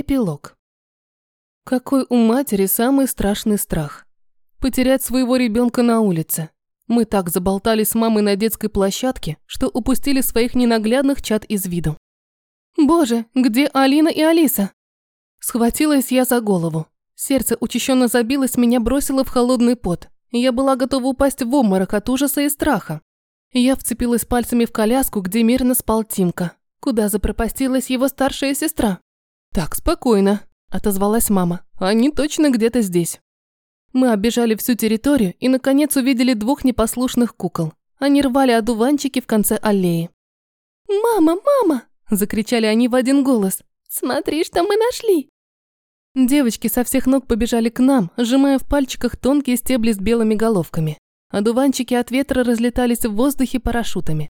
Эпилог. Какой у матери самый страшный страх? Потерять своего ребенка на улице. Мы так заболтались с мамой на детской площадке, что упустили своих ненаглядных чад из виду. Боже, где Алина и Алиса? Схватилась я за голову. Сердце учащенно забилось, меня бросило в холодный пот. Я была готова упасть в обморок от ужаса и страха. Я вцепилась пальцами в коляску, где мирно спал Тимка. Куда запропастилась его старшая сестра? «Так, спокойно», – отозвалась мама. «Они точно где-то здесь». Мы оббежали всю территорию и, наконец, увидели двух непослушных кукол. Они рвали одуванчики в конце аллеи. «Мама, мама!» – закричали они в один голос. «Смотри, что мы нашли!» Девочки со всех ног побежали к нам, сжимая в пальчиках тонкие стебли с белыми головками. Одуванчики от ветра разлетались в воздухе парашютами.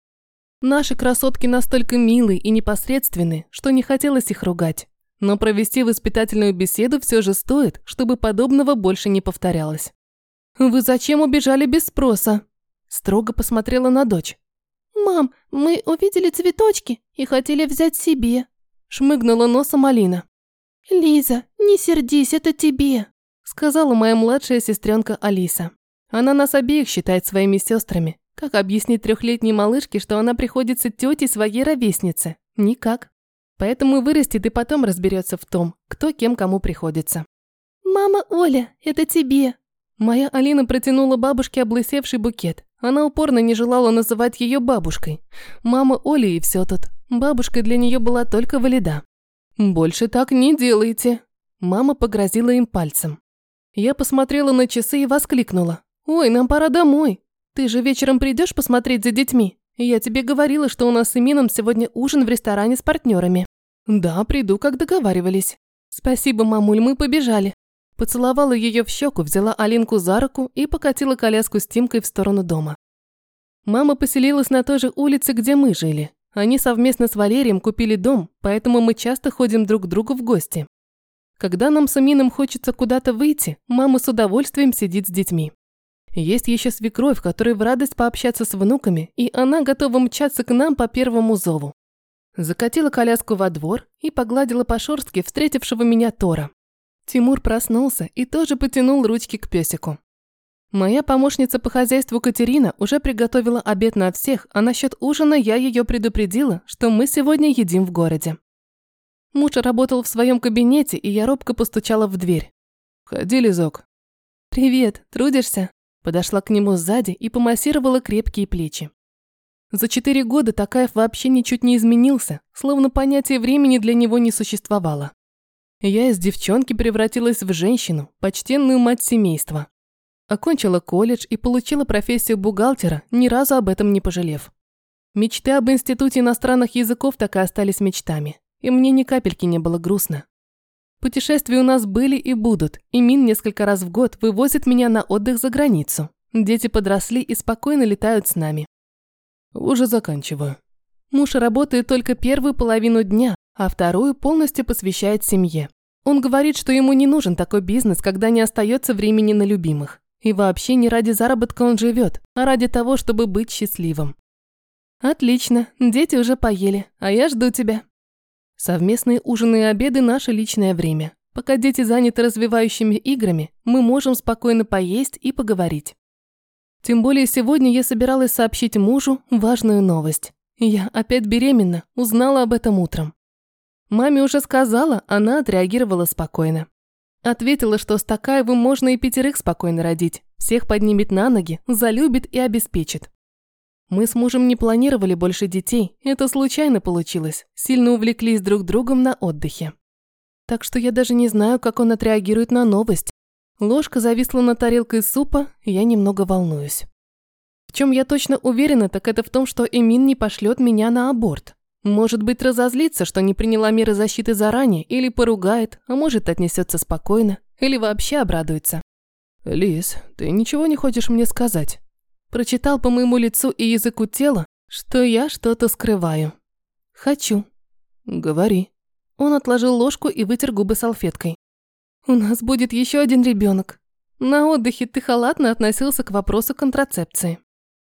Наши красотки настолько милые и непосредственные, что не хотелось их ругать. Но провести воспитательную беседу все же стоит, чтобы подобного больше не повторялось. «Вы зачем убежали без спроса?» Строго посмотрела на дочь. «Мам, мы увидели цветочки и хотели взять себе», шмыгнула носом Алина. «Лиза, не сердись, это тебе», сказала моя младшая сестренка Алиса. Она нас обеих считает своими сестрами. Как объяснить трехлетней малышке, что она приходится тете своей ровеснице? Никак. Поэтому вырастет и потом разберется в том, кто кем кому приходится. «Мама Оля, это тебе!» Моя Алина протянула бабушке облысевший букет. Она упорно не желала называть ее бабушкой. Мама Оля и все тут. Бабушкой для нее была только валида. «Больше так не делайте!» Мама погрозила им пальцем. Я посмотрела на часы и воскликнула. «Ой, нам пора домой. Ты же вечером придешь посмотреть за детьми? Я тебе говорила, что у нас с Эмином сегодня ужин в ресторане с партнерами. Да, приду, как договаривались. Спасибо, мамуль, мы побежали. Поцеловала ее в щеку, взяла Алинку за руку и покатила коляску с Тимкой в сторону дома. Мама поселилась на той же улице, где мы жили. Они совместно с Валерием купили дом, поэтому мы часто ходим друг к другу в гости. Когда нам с Амином хочется куда-то выйти, мама с удовольствием сидит с детьми. Есть еще свекровь, которой в радость пообщаться с внуками, и она готова мчаться к нам по первому зову. Закатила коляску во двор и погладила по шорстке встретившего меня Тора. Тимур проснулся и тоже потянул ручки к песику. Моя помощница по хозяйству Катерина уже приготовила обед на всех, а насчет ужина я ее предупредила, что мы сегодня едим в городе. Муж работал в своем кабинете, и я робко постучала в дверь. «Входи, Лизок». «Привет, трудишься?» Подошла к нему сзади и помассировала крепкие плечи. За четыре года Такаев вообще ничуть не изменился, словно понятие времени для него не существовало. Я из девчонки превратилась в женщину, почтенную мать семейства. Окончила колледж и получила профессию бухгалтера, ни разу об этом не пожалев. Мечты об Институте иностранных языков так и остались мечтами, и мне ни капельки не было грустно. Путешествия у нас были и будут, и Мин несколько раз в год вывозит меня на отдых за границу. Дети подросли и спокойно летают с нами. Уже заканчиваю. Муж работает только первую половину дня, а вторую полностью посвящает семье. Он говорит, что ему не нужен такой бизнес, когда не остается времени на любимых. И вообще не ради заработка он живет, а ради того, чтобы быть счастливым. Отлично, дети уже поели, а я жду тебя. Совместные ужины и обеды – наше личное время. Пока дети заняты развивающими играми, мы можем спокойно поесть и поговорить. Тем более сегодня я собиралась сообщить мужу важную новость. Я опять беременна, узнала об этом утром. Маме уже сказала, она отреагировала спокойно. Ответила, что с Такаевым можно и пятерых спокойно родить, всех поднимет на ноги, залюбит и обеспечит. Мы с мужем не планировали больше детей, это случайно получилось, сильно увлеклись друг другом на отдыхе. Так что я даже не знаю, как он отреагирует на новость, Ложка зависла над тарелкой супа, я немного волнуюсь. В чем я точно уверена, так это в том, что Эмин не пошлет меня на аборт. Может быть, разозлится, что не приняла меры защиты заранее, или поругает, а может, отнесется спокойно, или вообще обрадуется. «Лис, ты ничего не хочешь мне сказать?» Прочитал по моему лицу и языку тела, что я что-то скрываю. «Хочу». «Говори». Он отложил ложку и вытер губы салфеткой. У нас будет еще один ребенок. На отдыхе ты халатно относился к вопросу контрацепции.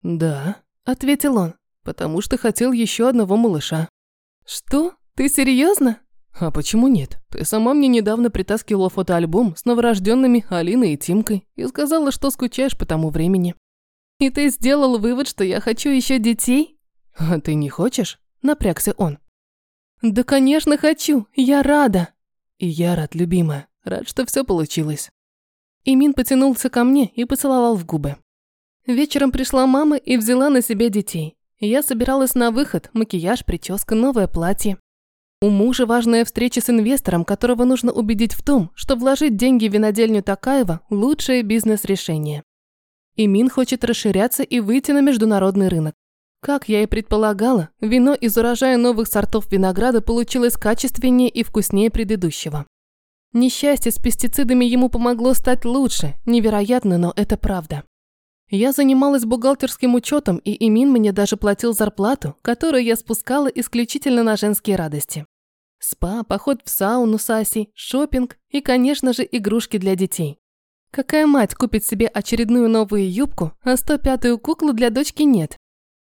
Да, ответил он, потому что хотел еще одного малыша. Что? Ты серьезно? А почему нет? Ты сама мне недавно притаскивала фотоальбом с новорожденными Алиной и Тимкой и сказала, что скучаешь по тому времени. И ты сделал вывод, что я хочу еще детей? А ты не хочешь? Напрягся он. Да, конечно, хочу. Я рада. И я рад, любимая. Рад, что все получилось. Имин потянулся ко мне и поцеловал в губы. Вечером пришла мама и взяла на себя детей. Я собиралась на выход, макияж, прическа, новое платье. У мужа важная встреча с инвестором, которого нужно убедить в том, что вложить деньги в винодельню Такаева – лучшее бизнес-решение. Имин хочет расширяться и выйти на международный рынок. Как я и предполагала, вино из урожая новых сортов винограда получилось качественнее и вкуснее предыдущего. Несчастье с пестицидами ему помогло стать лучше, невероятно, но это правда. Я занималась бухгалтерским учетом, и Имин мне даже платил зарплату, которую я спускала исключительно на женские радости. Спа, поход в сауну с Асей, шопинг и, конечно же, игрушки для детей. Какая мать купит себе очередную новую юбку, а 105-ю куклу для дочки нет?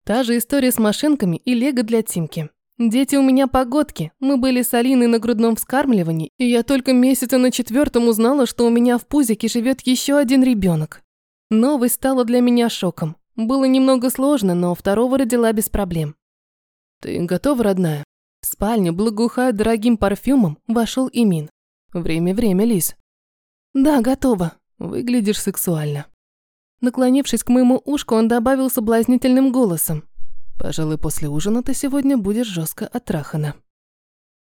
Та же история с машинками и лего для Тимки. Дети у меня погодки, мы были с Алиной на грудном вскармливании, и я только месяца на четвертом узнала, что у меня в пузике живет еще один ребенок. Новость стала для меня шоком. Было немного сложно, но второго родила без проблем. «Ты готова, родная?» В спальню, благоухая дорогим парфюмом, вошел Имин. «Время-время, Лис». «Да, готова. Выглядишь сексуально». Наклонившись к моему ушку, он добавил соблазнительным голосом. «Пожалуй, после ужина ты сегодня будешь жестко оттрахана».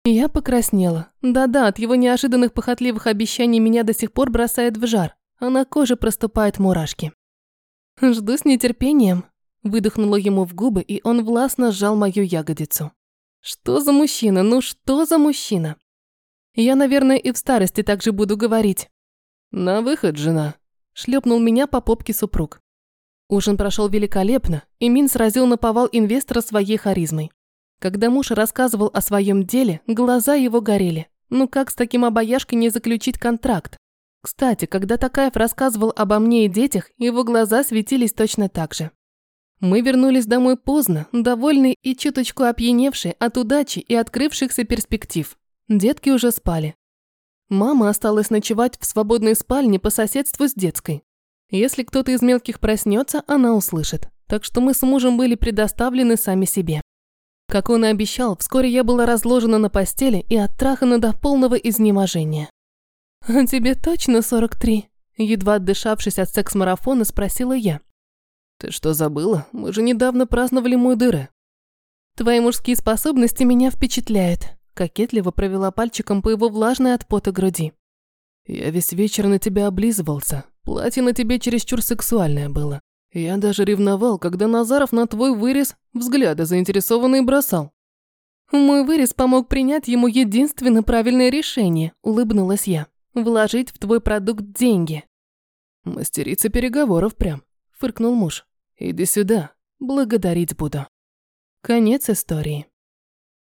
Я покраснела. Да-да, от его неожиданных похотливых обещаний меня до сих пор бросает в жар а на коже проступают мурашки. «Жду с нетерпением», – выдохнула ему в губы, и он властно сжал мою ягодицу. «Что за мужчина? Ну что за мужчина?» Я, наверное, и в старости так же буду говорить. «На выход, жена», – шлепнул меня по попке супруг. Ужин прошел великолепно, и Мин сразил на повал инвестора своей харизмой. Когда муж рассказывал о своем деле, глаза его горели. Ну как с таким обаяшкой не заключить контракт? Кстати, когда Такаев рассказывал обо мне и детях, его глаза светились точно так же. Мы вернулись домой поздно, довольные и чуточку опьяневшие от удачи и открывшихся перспектив. Детки уже спали. Мама осталась ночевать в свободной спальне по соседству с детской. Если кто-то из мелких проснется, она услышит. Так что мы с мужем были предоставлены сами себе. Как он и обещал, вскоре я была разложена на постели и оттрахана до полного изнеможения. «А тебе точно 43?» Едва отдышавшись от секс-марафона, спросила я. «Ты что, забыла? Мы же недавно праздновали мой дыры». «Твои мужские способности меня впечатляют», кокетливо провела пальчиком по его влажной от пота груди. «Я весь вечер на тебя облизывался. Платье на тебе чересчур сексуальное было. Я даже ревновал, когда Назаров на твой вырез взгляды заинтересованные бросал». «Мой вырез помог принять ему единственно правильное решение», улыбнулась я вложить в твой продукт деньги. Мастерица переговоров прям, фыркнул муж. Иди сюда, благодарить буду. Конец истории.